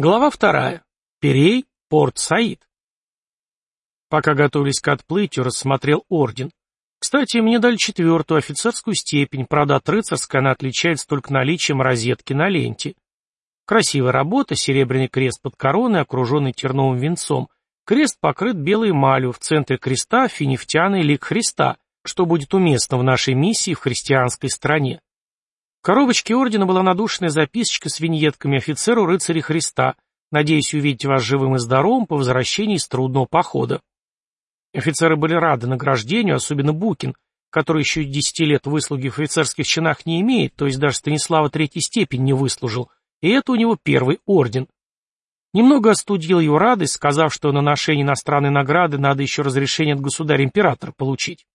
Глава вторая. Перей, порт Саид. Пока готовились к отплытию, рассмотрел орден. Кстати, мне дали четвертую офицерскую степень, правда, от рыцарской она отличается только наличием розетки на ленте. Красивая работа, серебряный крест под короной, окруженный терновым венцом. Крест покрыт белой эмалью, в центре креста финифтяный лик Христа, что будет уместно в нашей миссии в христианской стране. Коробочке ордена была надушенная записочка с виньетками офицеру рыцаря Христа. Надеюсь увидеть вас живым и здоровым по возвращении из трудного похода. Офицеры были рады награждению, особенно Букин, который еще десяти лет выслуги в офицерских чинах не имеет, то есть даже Станислава третьей степень не выслужил, и это у него первый орден. Немного остудил его радость, сказав, что на ношение иностранной награды надо еще разрешение от государя-императора получить.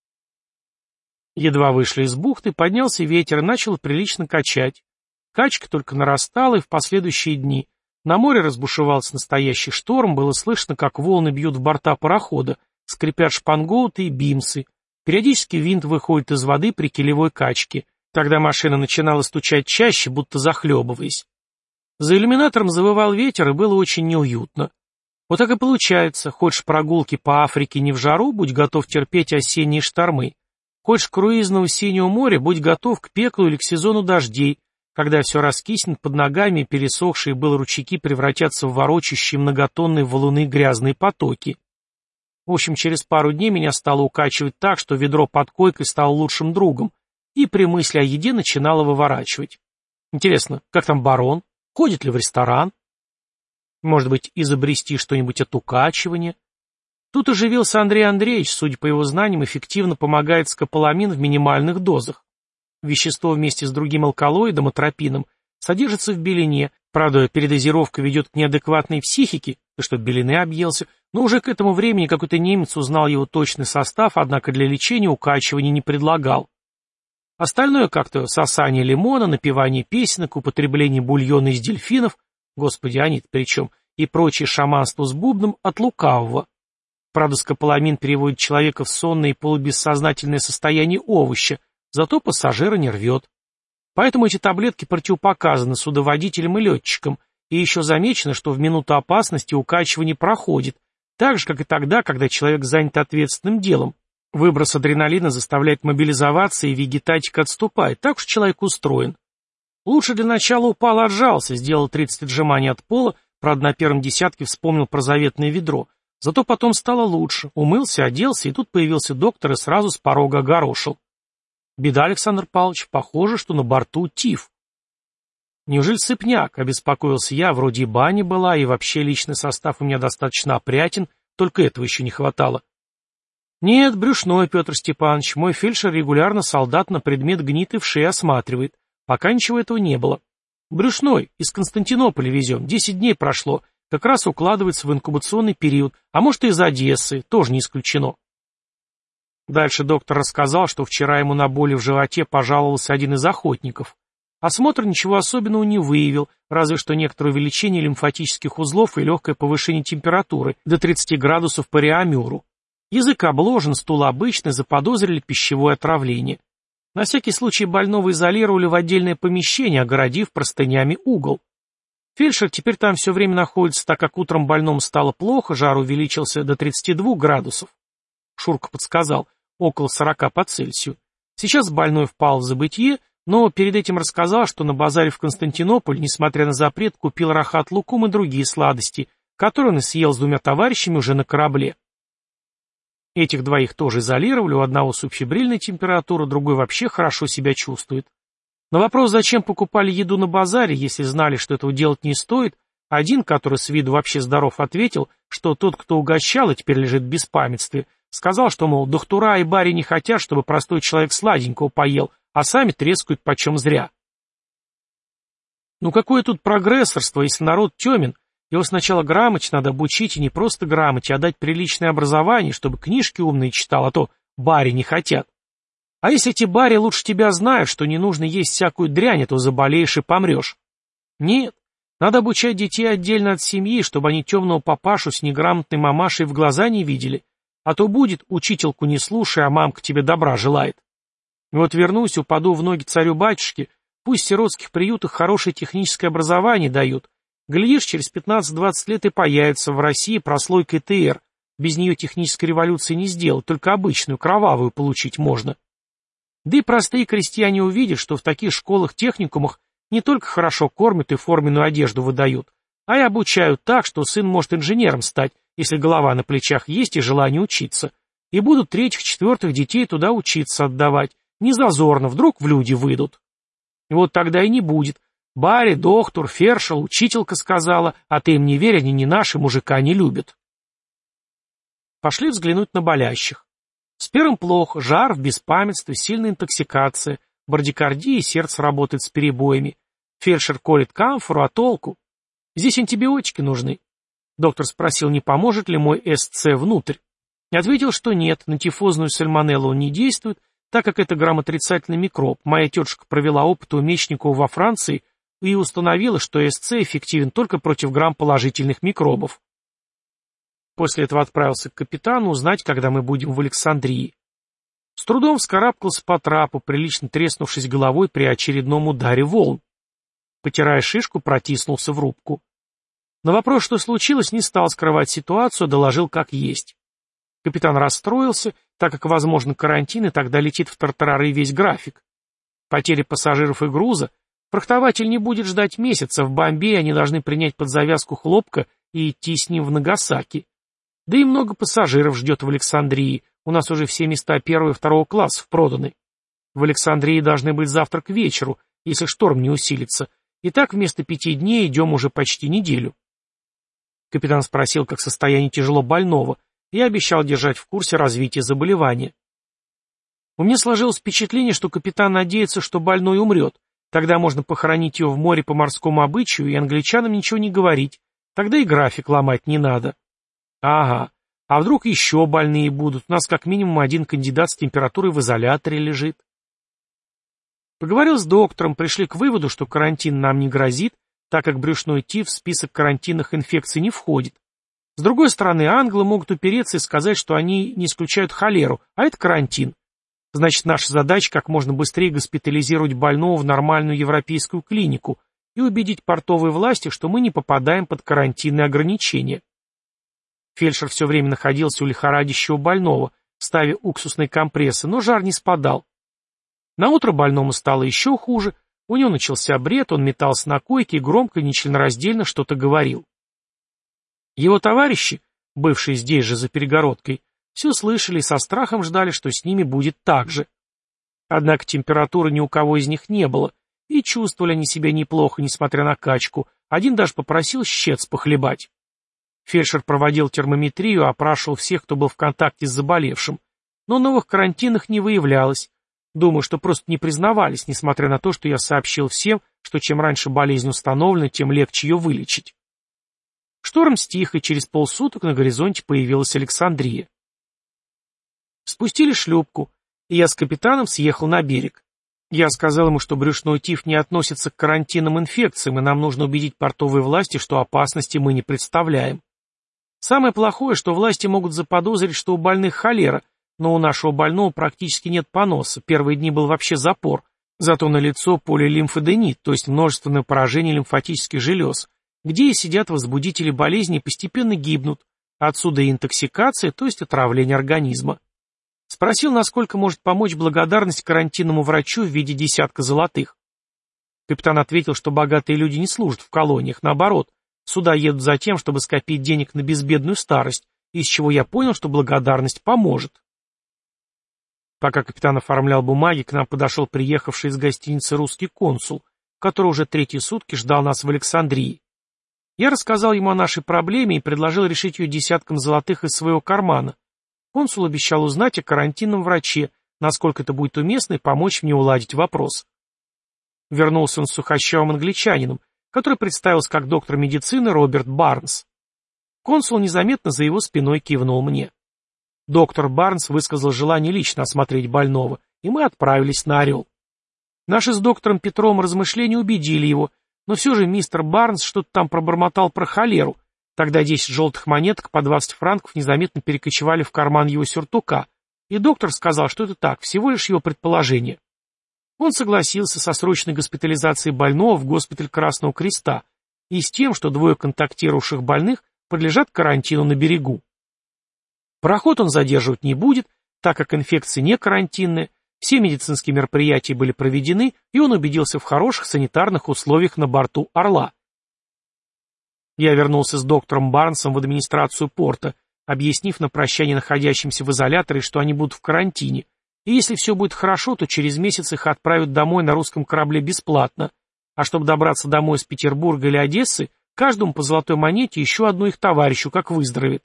Едва вышли из бухты, поднялся ветер и начал прилично качать. Качка только нарастала, и в последующие дни. На море разбушевался настоящий шторм, было слышно, как волны бьют в борта парохода, скрипят шпангоуты и бимсы. Периодически винт выходит из воды при килевой качке. Тогда машина начинала стучать чаще, будто захлебываясь. За иллюминатором завывал ветер, и было очень неуютно. Вот так и получается, хочешь прогулки по Африке не в жару, будь готов терпеть осенние штормы. Хочешь круизного синего моря, будь готов к пеклу или к сезону дождей, когда все раскиснет под ногами пересохшие было ручейки превратятся в ворочащие многотонные валуны грязные потоки. В общем, через пару дней меня стало укачивать так, что ведро под койкой стало лучшим другом, и при мысли о еде начинало выворачивать. Интересно, как там барон? Ходит ли в ресторан? Может быть, изобрести что-нибудь от укачивания? Тут оживился Андрей Андреевич, судя по его знаниям, эффективно помогает скополамин в минимальных дозах. Вещество вместе с другим алкалоидом, атропином, содержится в белине, правда, передозировка ведет к неадекватной психике, ты что, белины объелся, но уже к этому времени какой-то немец узнал его точный состав, однако для лечения укачивания не предлагал. Остальное как-то сосание лимона, напевание песенок, употребление бульона из дельфинов, господи, они-то при чем, и прочее шаманство с бубном от лукавого. Правда, скополамин переводит человека в сонное и полубессознательное состояние овоща, зато пассажира не рвет. Поэтому эти таблетки противопоказаны судоводителям и летчикам, и еще замечено, что в минуту опасности укачивание проходит, так же, как и тогда, когда человек занят ответственным делом. Выброс адреналина заставляет мобилизоваться, и вегетатика отступает, так уж человек устроен. Лучше для начала упал, отжался, сделал 30 отжиманий от пола, правда, на первом десятке вспомнил про заветное ведро, Зато потом стало лучше, умылся, оделся, и тут появился доктор и сразу с порога огорошил. Беда, Александр Павлович, похоже, что на борту тиф. Неужели сыпняк? Обеспокоился я, вроде и баня была, и вообще личный состав у меня достаточно опрятен, только этого еще не хватало. Нет, брюшной, Петр Степанович, мой фельдшер регулярно солдат на предмет гниты в шее осматривает. Пока ничего этого не было. Брюшной, из Константинополя везем, десять дней прошло, как раз укладывается в инкубационный период, а может и из Одессы, тоже не исключено. Дальше доктор рассказал, что вчера ему на боли в животе пожаловался один из охотников. Осмотр ничего особенного не выявил, разве что некоторое увеличение лимфатических узлов и легкое повышение температуры до 30 градусов по реамюру. Язык обложен, стул обычный, заподозрили пищевое отравление. На всякий случай больного изолировали в отдельное помещение, огородив простынями угол. Фельдшер теперь там все время находится, так как утром больному стало плохо, жар увеличился до 32 градусов. Шурка подсказал, около 40 по Цельсию. Сейчас больной впал в забытье, но перед этим рассказал, что на базаре в Константинополь, несмотря на запрет, купил рахат лукум и другие сладости, которые он съел с двумя товарищами уже на корабле. Этих двоих тоже изолировали, у одного субфибрильная температура, другой вообще хорошо себя чувствует. На вопрос, зачем покупали еду на базаре, если знали, что этого делать не стоит, один, который с виду вообще здоров, ответил, что тот, кто угощал и теперь лежит в беспамятстве, сказал, что, мол, доктора и бари не хотят, чтобы простой человек сладенького поел, а сами трескают почем зря. Ну какое тут прогрессорство, если народ темен, его сначала грамоте надо обучить, и не просто грамоте, а дать приличное образование, чтобы книжки умные читал, а то бари не хотят. А если эти бари лучше тебя знают, что не нужно есть всякую дрянь, а то заболеешь и помрешь? Нет, надо обучать детей отдельно от семьи, чтобы они темного папашу с неграмотной мамашей в глаза не видели. А то будет, учительку не слушай, а мамка тебе добра желает. И вот вернусь, упаду в ноги царю-батюшке, пусть в сиротских приютах хорошее техническое образование дают, Глядишь, через 15-20 лет и появится в России прослойка ТР. Без нее технической революции не сделать, только обычную, кровавую получить можно. Да и простые крестьяне увидят, что в таких школах-техникумах не только хорошо кормят и форменную одежду выдают, а и обучают так, что сын может инженером стать, если голова на плечах есть и желание учиться. И будут третьих-четвертых детей туда учиться отдавать. Не зазорно, вдруг в люди выйдут. И вот тогда и не будет. Барри, доктор, фершел, учителька сказала, а ты им не верь, они не наши, мужика не любят. Пошли взглянуть на болящих. С первым плохо, жар в беспамятстве, сильная интоксикация, брадикардия, сердце работает с перебоями. Фельдшер колет камфору, а толку? Здесь антибиотики нужны. Доктор спросил, не поможет ли мой СЦ внутрь. Ответил, что нет, на тифозную сальмонеллу он не действует, так как это грамотрицательный микроб. Моя тетушка провела опыт у Мечникова во Франции и установила, что СЦ эффективен только против грамм-положительных микробов. После этого отправился к капитану узнать, когда мы будем в Александрии. С трудом вскарабкался по трапу, прилично треснувшись головой при очередном ударе волн. Потирая шишку, протиснулся в рубку. На вопрос, что случилось, не стал скрывать ситуацию, доложил как есть. Капитан расстроился, так как, возможно, карантин, и тогда летит в тартарары весь график. Потери пассажиров и груза. Прохтователь не будет ждать месяца, в Бомбее они должны принять под завязку хлопка и идти с ним в Нагасаки. Да и много пассажиров ждет в Александрии, у нас уже все места первого и второго классов проданы. В Александрии должны быть завтра к вечеру, если шторм не усилится. И так вместо пяти дней идем уже почти неделю. Капитан спросил, как состояние тяжело больного, и обещал держать в курсе развития заболевания. У меня сложилось впечатление, что капитан надеется, что больной умрет. Тогда можно похоронить его в море по морскому обычаю и англичанам ничего не говорить. Тогда и график ломать не надо. Ага. А вдруг еще больные будут? У нас как минимум один кандидат с температурой в изоляторе лежит. Поговорил с доктором, пришли к выводу, что карантин нам не грозит, так как брюшной тиф в список карантинных инфекций не входит. С другой стороны, англы могут упереться и сказать, что они не исключают холеру, а это карантин. Значит, наша задача как можно быстрее госпитализировать больного в нормальную европейскую клинику и убедить портовые власти, что мы не попадаем под карантинные ограничения. Фельдшер все время находился у лихорадящего больного, ставя уксусные компрессы, но жар не спадал. На утро больному стало еще хуже, у него начался бред, он метался на койке и громко нечленораздельно что-то говорил. Его товарищи, бывшие здесь же за перегородкой, все слышали и со страхом ждали, что с ними будет так же. Однако температуры ни у кого из них не было, и чувствовали они себя неплохо, несмотря на качку. Один даже попросил щец похлебать. Фельдшер проводил термометрию, опрашивал всех, кто был в контакте с заболевшим, но новых карантинах не выявлялось. Думаю, что просто не признавались, несмотря на то, что я сообщил всем, что чем раньше болезнь установлена, тем легче ее вылечить. Шторм стих, и через полсуток на горизонте появилась Александрия. Спустили шлюпку, и я с капитаном съехал на берег. Я сказал ему, что брюшной тиф не относится к карантинным инфекциям, и нам нужно убедить портовые власти, что опасности мы не представляем. Самое плохое, что власти могут заподозрить, что у больных холера, но у нашего больного практически нет поноса, первые дни был вообще запор, зато на лицо полилимфоденит, то есть множественное поражение лимфатических желез, где и сидят возбудители болезни и постепенно гибнут, отсюда и интоксикация, то есть отравление организма. Спросил, насколько может помочь благодарность карантинному врачу в виде десятка золотых. Капитан ответил, что богатые люди не служат в колониях, наоборот, сюда едут за тем, чтобы скопить денег на безбедную старость, из чего я понял, что благодарность поможет. Пока капитан оформлял бумаги, к нам подошел приехавший из гостиницы русский консул, который уже третьи сутки ждал нас в Александрии. Я рассказал ему о нашей проблеме и предложил решить ее десятком золотых из своего кармана. Консул обещал узнать о карантинном враче, насколько это будет уместно и помочь мне уладить вопрос. Вернулся он с сухощавым англичанином, который представился как доктор медицины Роберт Барнс. Консул незаметно за его спиной кивнул мне. Доктор Барнс высказал желание лично осмотреть больного, и мы отправились на «Орел». Наши с доктором Петром размышления убедили его, но все же мистер Барнс что-то там пробормотал про холеру. Тогда десять желтых монеток по двадцать франков незаметно перекочевали в карман его сюртука, и доктор сказал, что это так, всего лишь его предположение. Он согласился со срочной госпитализацией больного в госпиталь Красного Креста, и с тем, что двое контактировавших больных подлежат карантину на берегу. Пароход он задерживать не будет, так как инфекция не карантинная, все медицинские мероприятия были проведены, и он убедился в хороших санитарных условиях на борту «Орла». Я вернулся с доктором Барнсом в администрацию порта, объяснив на прощание находящимся в изоляторе, что они будут в карантине, и если все будет хорошо, то через месяц их отправят домой на русском корабле бесплатно, а чтобы добраться домой из Петербурга или Одессы, каждому по золотой монете еще одну их товарищу, как выздоровеет.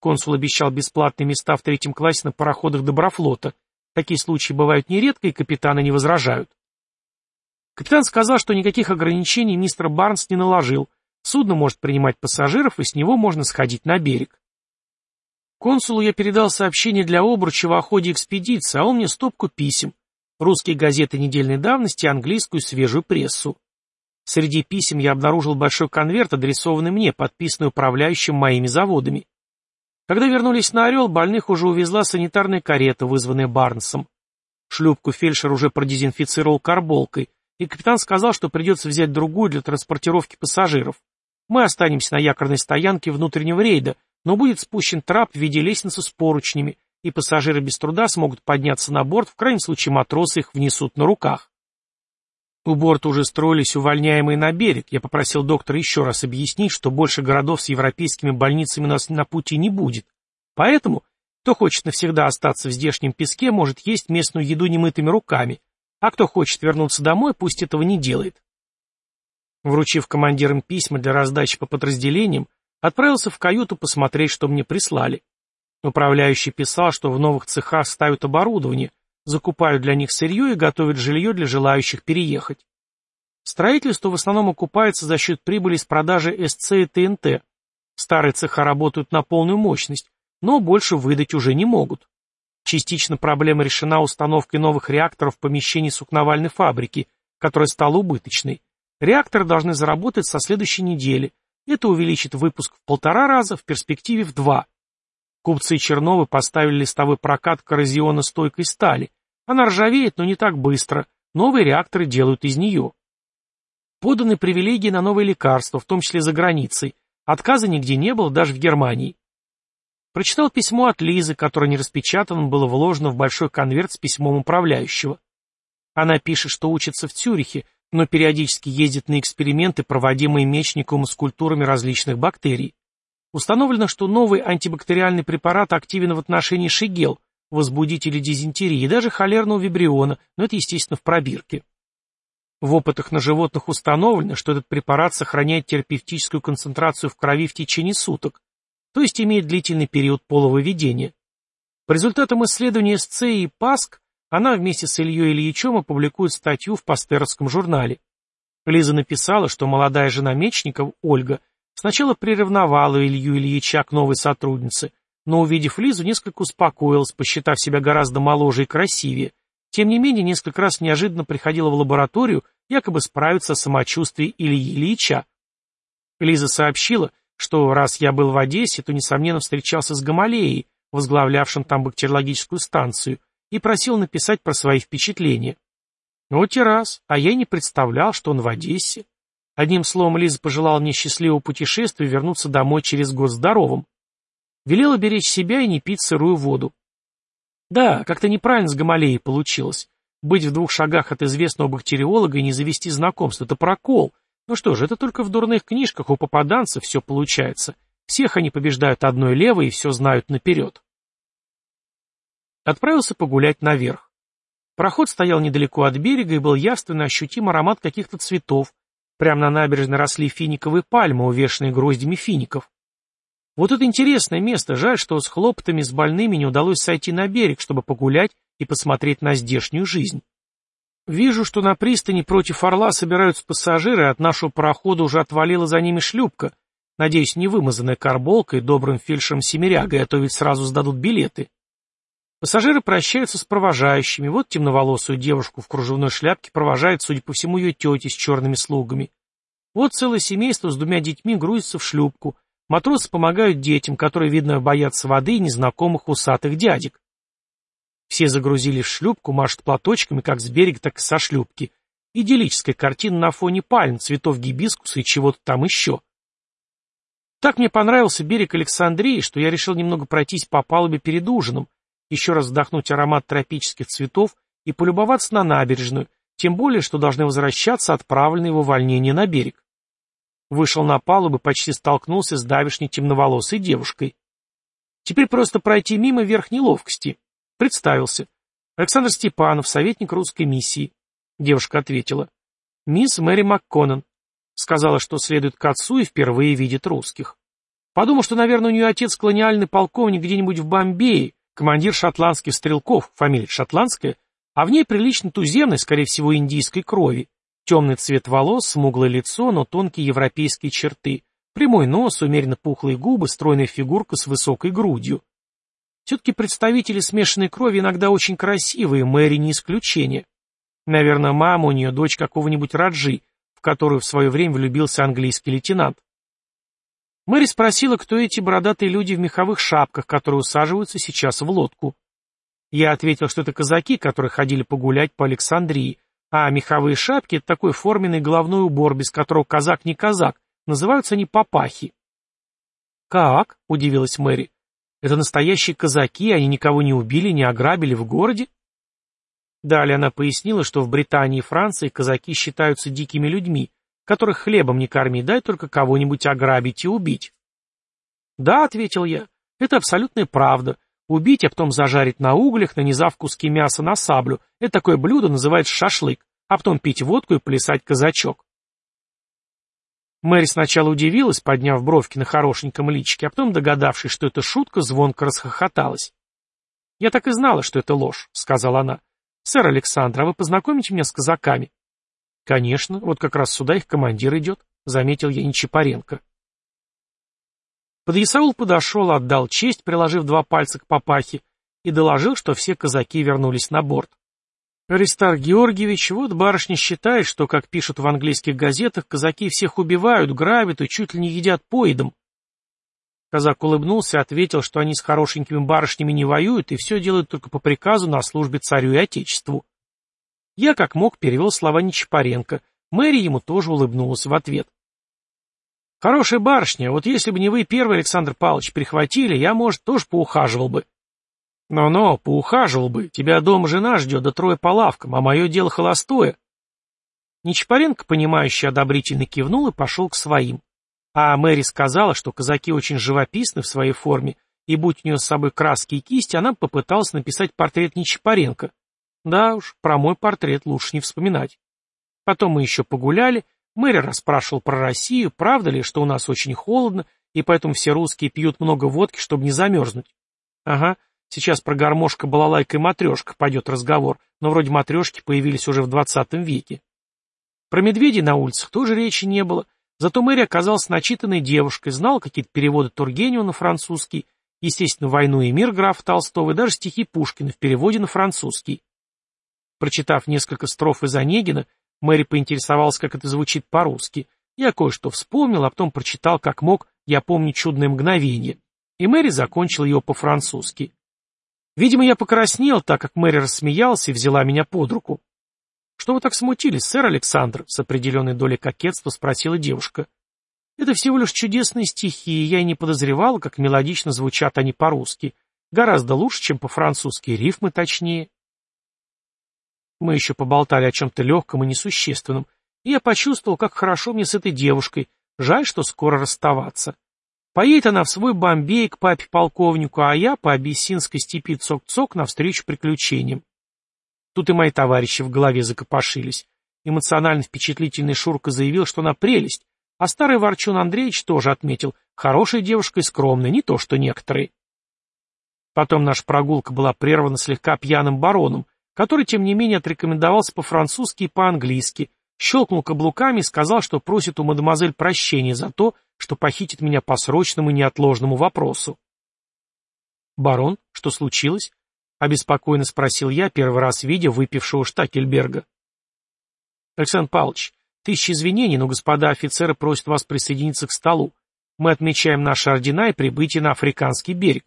Консул обещал бесплатные места в третьем классе на пароходах Доброфлота. Такие случаи бывают нередко, и капитаны не возражают. Капитан сказал, что никаких ограничений мистер Барнс не наложил. Судно может принимать пассажиров, и с него можно сходить на берег. Консулу я передал сообщение для Обручева о ходе экспедиции, а он мне стопку писем. Русские газеты недельной давности, английскую свежую прессу. Среди писем я обнаружил большой конверт, адресованный мне, подписанный управляющим моими заводами. Когда вернулись на «Орел», больных уже увезла санитарная карета, вызванная Барнсом. Шлюпку фельдшер уже продезинфицировал карболкой, и капитан сказал, что придется взять другую для транспортировки пассажиров. Мы останемся на якорной стоянке внутреннего рейда, но будет спущен трап в виде лестницы с поручнями, и пассажиры без труда смогут подняться на борт, в крайнем случае матросы их внесут на руках. У борта уже строились увольняемые на берег. Я попросил доктора еще раз объяснить, что больше городов с европейскими больницами у нас на пути не будет. Поэтому, кто хочет навсегда остаться в здешнем песке, может есть местную еду немытыми руками, а кто хочет вернуться домой, пусть этого не делает. Вручив командирам письма для раздачи по подразделениям, отправился в каюту посмотреть, что мне прислали. Управляющий писал, что в новых цехах ставят оборудование, закупают для них сырье и готовят жилье для желающих переехать. Строительство в основном окупается за счет прибыли с продажи СЦ и ТНТ. Старые цеха работают на полную мощность, но больше выдать уже не могут. Частично проблема решена установкой новых реакторов в помещении сукновальной фабрики, которая стала убыточной. Реакторы должны заработать со следующей недели. Это увеличит выпуск в полтора раза, в перспективе в два. Купцы Черновы поставили листовой прокат коррозионно-стойкой стали. Она ржавеет, но не так быстро. Новые реакторы делают из нее. Поданы привилегии на новые лекарства, в том числе за границей. Отказа нигде не было, даже в Германии. Прочитал письмо от Лизы, которое не распечатано было вложено в большой конверт с письмом управляющего. Она пишет, что учится в Цюрихе, но периодически ездит на эксперименты, проводимые Мечниковым с культурами различных бактерий. Установлено, что новый антибактериальный препарат активен в отношении шигел, возбудителей дизентерии и даже холерного вибриона, но это, естественно, в пробирке. В опытах на животных установлено, что этот препарат сохраняет терапевтическую концентрацию в крови в течение суток, то есть имеет длительный период полововедения. По результатам исследования СЦ и ПАСК она вместе с Ильей Ильичем опубликует статью в Пастеровском журнале. Лиза написала, что молодая жена Мечников, Ольга, Сначала приревновала Илью Ильича к новой сотруднице, но, увидев Лизу, несколько успокоилась, посчитав себя гораздо моложе и красивее. Тем не менее, несколько раз неожиданно приходила в лабораторию, якобы справиться о самочувствии Ильи Ильича. Лиза сообщила, что раз я был в Одессе, то, несомненно, встречался с Гамалеей, возглавлявшим там бактериологическую станцию, и просил написать про свои впечатления. Вот и раз, а я не представлял, что он в Одессе. Одним словом, Лиза пожелала мне счастливого путешествия и вернуться домой через год здоровым. Велела беречь себя и не пить сырую воду. Да, как-то неправильно с Гамалеей получилось. Быть в двух шагах от известного бактериолога и не завести знакомство — это прокол. Ну что же, это только в дурных книжках у попаданцев все получается. Всех они побеждают одной левой и все знают наперед. Отправился погулять наверх. Проход стоял недалеко от берега и был явственно ощутим аромат каких-то цветов, Прямо на набережной росли финиковые пальмы, увешанные гроздями фиников. Вот это интересное место, жаль, что с хлопотами, с больными не удалось сойти на берег, чтобы погулять и посмотреть на здешнюю жизнь. Вижу, что на пристани против Орла собираются пассажиры, от нашего парохода уже отвалила за ними шлюпка. Надеюсь, не вымазанная карболкой, добрым фельдшером Семерягой, а то ведь сразу сдадут билеты. Пассажиры прощаются с провожающими. Вот темноволосую девушку в кружевной шляпке провожает, судя по всему, ее тети с черными слугами. Вот целое семейство с двумя детьми грузится в шлюпку. Матросы помогают детям, которые, видно, боятся воды и незнакомых усатых дядек. Все загрузили в шлюпку, машут платочками как с берега, так и со шлюпки. Идиллическая картина на фоне пальм, цветов гибискуса и чего-то там еще. Так мне понравился берег Александрии, что я решил немного пройтись по палубе перед ужином, еще раз вдохнуть аромат тропических цветов и полюбоваться на набережную, тем более, что должны возвращаться отправленные в увольнение на берег. Вышел на палубу почти столкнулся с давишней темноволосой девушкой. Теперь просто пройти мимо верхней ловкости. Представился. Александр Степанов, советник русской миссии. Девушка ответила. Мисс Мэри МакКоннен. Сказала, что следует к отцу и впервые видит русских. Подумал, что, наверное, у нее отец колониальный полковник где-нибудь в Бомбее, командир шотландских стрелков, фамилия шотландская, а в ней прилично туземной, скорее всего, индийской крови. Темный цвет волос, смуглое лицо, но тонкие европейские черты. Прямой нос, умеренно пухлые губы, стройная фигурка с высокой грудью. Все-таки представители смешанной крови иногда очень красивые, Мэри не исключение. Наверное, мама у нее дочь какого-нибудь Раджи, в которую в свое время влюбился английский лейтенант. Мэри спросила, кто эти бородатые люди в меховых шапках, которые усаживаются сейчас в лодку. Я ответил, что это казаки, которые ходили погулять по Александрии, а меховые шапки — это такой форменный головной убор, без которого казак не казак, называются они папахи. «Как?» — удивилась Мэри. «Это настоящие казаки, они никого не убили, не ограбили в городе?» Далее она пояснила, что в Британии и Франции казаки считаются дикими людьми, которых хлебом не корми, дай только кого-нибудь ограбить и убить. «Да», — ответил я, — «это абсолютная правда. Убить, а потом зажарить на углях, нанизав куски мяса на саблю. Это такое блюдо называется шашлык, а потом пить водку и плясать казачок. Мэри сначала удивилась, подняв бровки на хорошеньком личике, а потом, догадавшись, что это шутка, звонко расхохоталась. «Я так и знала, что это ложь», — сказала она. «Сэр Александр, а вы познакомите меня с казаками?» «Конечно, вот как раз сюда их командир идет», — заметил я Нечипаренко. Подъясаул подошел, отдал честь, приложив два пальца к папахе, и доложил, что все казаки вернулись на борт. Аристар Георгиевич, вот барышня считает, что, как пишут в английских газетах, казаки всех убивают, грабят и чуть ли не едят поедом. Казак улыбнулся и ответил, что они с хорошенькими барышнями не воюют и все делают только по приказу на службе царю и отечеству. Я, как мог, перевел слова Нечапаренко. Мэри ему тоже улыбнулась в ответ. Хорошая барышня, вот если бы не вы первый, Александр Павлович, прихватили, я, может, тоже поухаживал бы. Но-но, поухаживал бы. Тебя дома жена ждет, да трое по лавкам, а мое дело холостое. Нечапаренко, понимающий, одобрительно кивнул и пошел к своим. А Мэри сказала, что казаки очень живописны в своей форме, и будь у нее с собой краски и кисти, она попыталась написать портрет Нечапаренко. Да уж, про мой портрет лучше не вспоминать. Потом мы еще погуляли, Мэри расспрашивал про Россию, правда ли, что у нас очень холодно, и поэтому все русские пьют много водки, чтобы не замерзнуть. Ага, сейчас про гармошка, балалайка и матрешка пойдет разговор, но вроде матрешки появились уже в двадцатом веке. Про медведей на улицах тоже речи не было, зато Мэри оказалась начитанной девушкой, знала какие-то переводы Тургенева на французский, естественно, «Войну и мир» графа Толстого и даже стихи Пушкина в переводе на французский. Прочитав несколько строф из Онегина, Мэри поинтересовалась, как это звучит по-русски. Я кое-что вспомнил, а потом прочитал, как мог, я помню чудное мгновение. И Мэри закончила его по-французски. Видимо, я покраснел, так как Мэри рассмеялась и взяла меня под руку. «Что вы так смутились, сэр Александр?» — с определенной долей кокетства спросила девушка. «Это всего лишь чудесные стихи, и я и не подозревала, как мелодично звучат они по-русски. Гораздо лучше, чем по-французски, рифмы точнее». Мы еще поболтали о чем-то легком и несущественном, и я почувствовал, как хорошо мне с этой девушкой, жаль, что скоро расставаться. Поедет она в свой Бомбей к папе-полковнику, а я по абиссинской степи цок-цок навстречу приключениям. Тут и мои товарищи в голове закопошились. Эмоционально впечатлительный Шурка заявил, что она прелесть, а старый Ворчун Андреевич тоже отметил, хорошая девушка и скромная, не то что некоторые. Потом наша прогулка была прервана слегка пьяным бароном, который, тем не менее, отрекомендовался по-французски и по-английски, щелкнул каблуками и сказал, что просит у мадемуазель прощения за то, что похитит меня по срочному и неотложному вопросу. «Барон, что случилось?» — обеспокоенно спросил я, первый раз видя выпившего Штакельберга. «Александр Павлович, тысячи извинений, но господа офицеры просят вас присоединиться к столу. Мы отмечаем наши ордена и прибытие на Африканский берег.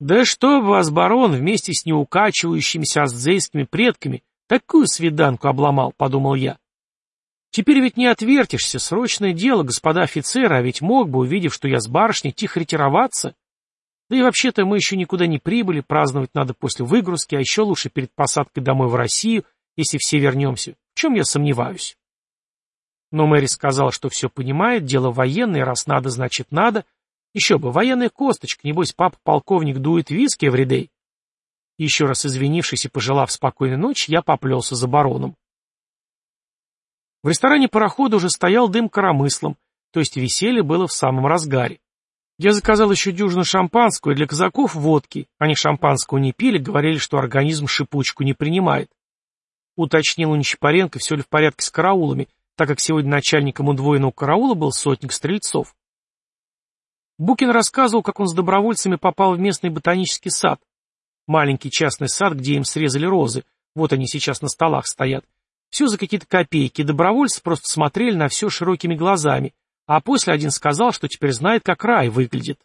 Да что вас, барон, вместе с неукачивающимися аздзейскими предками, Такую свиданку обломал, подумал я. Теперь ведь не отвертишься, срочное дело, господа офицеры, а ведь мог бы, увидев, что я с барышней, тихо ретироваться. Да и вообще-то мы еще никуда не прибыли, праздновать надо после выгрузки, а еще лучше перед посадкой домой в Россию, если все вернемся, в чем я сомневаюсь. Но Мэри сказала, что все понимает, дело военное, раз надо, значит надо. Еще бы, военная косточка, небось папа-полковник дует виски в рядей. Еще раз извинившись и пожелав спокойной ночи, я поплелся за бароном. В ресторане парохода уже стоял дым коромыслом, то есть веселье было в самом разгаре. Я заказал еще дюжину шампанского и для казаков водки. Они шампанского не пили, говорили, что организм шипучку не принимает. Уточнил у Нечапаренко, все ли в порядке с караулами, так как сегодня начальником удвоенного караула был сотник стрельцов. Букин рассказывал, как он с добровольцами попал в местный ботанический сад. Маленький частный сад, где им срезали розы. Вот они сейчас на столах стоят. Все за какие-то копейки. Добровольцы просто смотрели на все широкими глазами. А после один сказал, что теперь знает, как рай выглядит.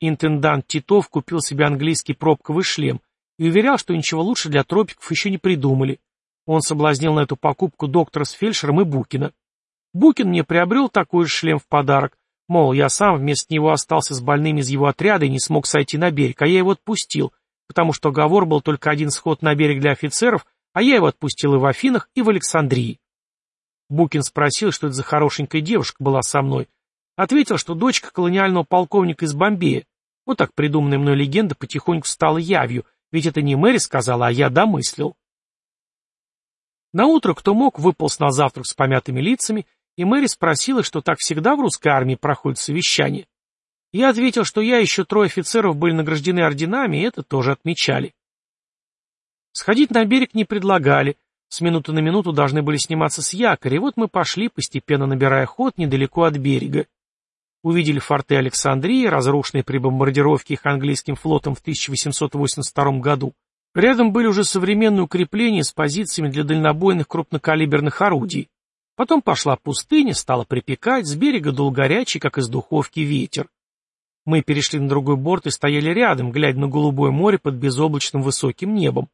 Интендант Титов купил себе английский пробковый шлем и уверял, что ничего лучше для тропиков еще не придумали. Он соблазнил на эту покупку доктора с фельдшером и Букина. Букин мне приобрел такой же шлем в подарок, мол, я сам вместо него остался с больными из его отряда и не смог сойти на берег, а я его отпустил, потому что оговор был только один сход на берег для офицеров, а я его отпустил и в Афинах, и в Александрии. Букин спросил, что это за хорошенькая девушка была со мной. Ответил, что дочка колониального полковника из Бомбея. Вот так придуманная мной легенда потихоньку стала явью, ведь это не Мэри сказала, а я домыслил. Наутро кто мог выполз на завтрак с помятыми лицами, и Мэри спросила, что так всегда в русской армии проходит совещание. Я ответил, что я и еще трое офицеров были награждены орденами, и это тоже отмечали. Сходить на берег не предлагали, с минуты на минуту должны были сниматься с якоря, и вот мы пошли, постепенно набирая ход недалеко от берега. Увидели форты Александрии, разрушенные при бомбардировке их английским флотом в 1882 году. Рядом были уже современные укрепления с позициями для дальнобойных крупнокалиберных орудий. Потом пошла пустыня, стала припекать, с берега дул горячий, как из духовки, ветер. Мы перешли на другой борт и стояли рядом, глядя на голубое море под безоблачным высоким небом.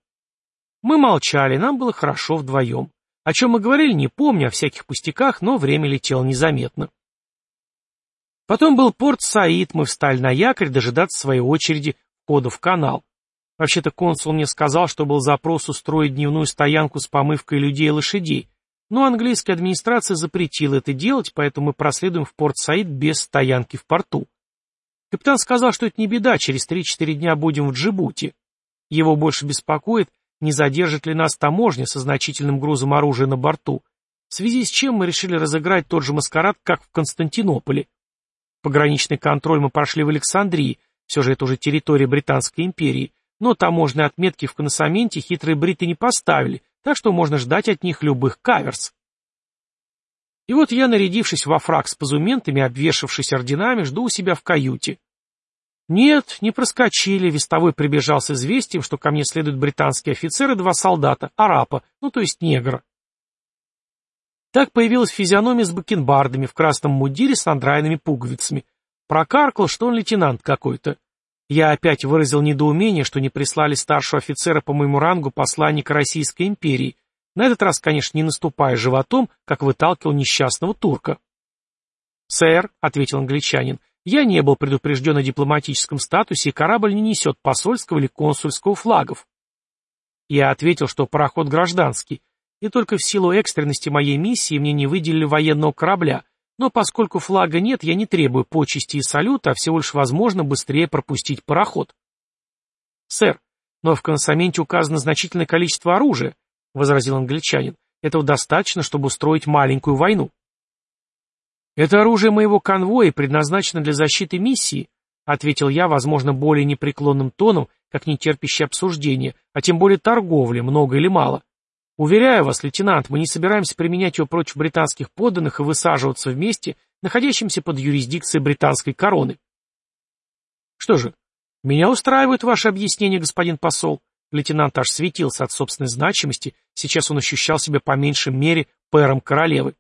Мы молчали, нам было хорошо вдвоем. О чем мы говорили, не помню, о всяких пустяках, но время летело незаметно. Потом был порт Саид, мы встали на якорь дожидаться своей очереди входа в канал. Вообще-то консул мне сказал, что был запрос устроить дневную стоянку с помывкой людей и лошадей, но английская администрация запретила это делать, поэтому мы проследуем в порт Саид без стоянки в порту. Капитан сказал, что это не беда, через 3-4 дня будем в Джибути. Его больше беспокоит, не задержит ли нас таможня со значительным грузом оружия на борту, в связи с чем мы решили разыграть тот же маскарад, как в Константинополе. Пограничный контроль мы прошли в Александрии, все же это уже территория Британской империи, но таможенные отметки в коносаменте хитрые бриты не поставили, так что можно ждать от них любых каверс. И вот я, нарядившись во фраг с позументами, обвешавшись орденами, жду у себя в каюте. Нет, не проскочили, вестовой прибежал с известием, что ко мне следуют британские офицеры и два солдата, арапа, ну то есть негра. Так появилась физиономия с бакенбардами в красном мундире с надраенными пуговицами. Прокаркал, что он лейтенант какой-то. Я опять выразил недоумение, что не прислали старшего офицера по моему рангу посланника Российской империи, на этот раз, конечно, не наступая животом, как выталкивал несчастного турка. «Сэр», — ответил англичанин, — «я не был предупрежден о дипломатическом статусе, и корабль не несет посольского или консульского флагов». Я ответил, что пароход гражданский, и только в силу экстренности моей миссии мне не выделили военного корабля, но поскольку флага нет, я не требую почести и салюта, а всего лишь возможно быстрее пропустить пароход. «Сэр, но в консоменте указано значительное количество оружия», — возразил англичанин. «Этого достаточно, чтобы устроить маленькую войну». «Это оружие моего конвоя предназначено для защиты миссии», — ответил я, возможно, более непреклонным тоном, как нетерпящее обсуждения, а тем более торговли, много или мало. Уверяю вас, лейтенант, мы не собираемся применять его против британских подданных и высаживаться вместе, находящимся под юрисдикцией британской короны. Что же, меня устраивает ваше объяснение, господин посол. Лейтенант аж светился от собственной значимости, сейчас он ощущал себя по меньшей мере пэром королевы.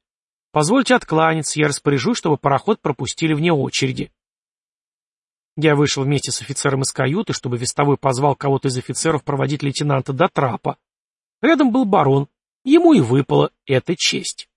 Позвольте откланяться, я распоряжусь, чтобы пароход пропустили вне очереди. Я вышел вместе с офицером из каюты, чтобы вестовой позвал кого-то из офицеров проводить лейтенанта до трапа. Рядом был барон. Ему и выпала эта честь.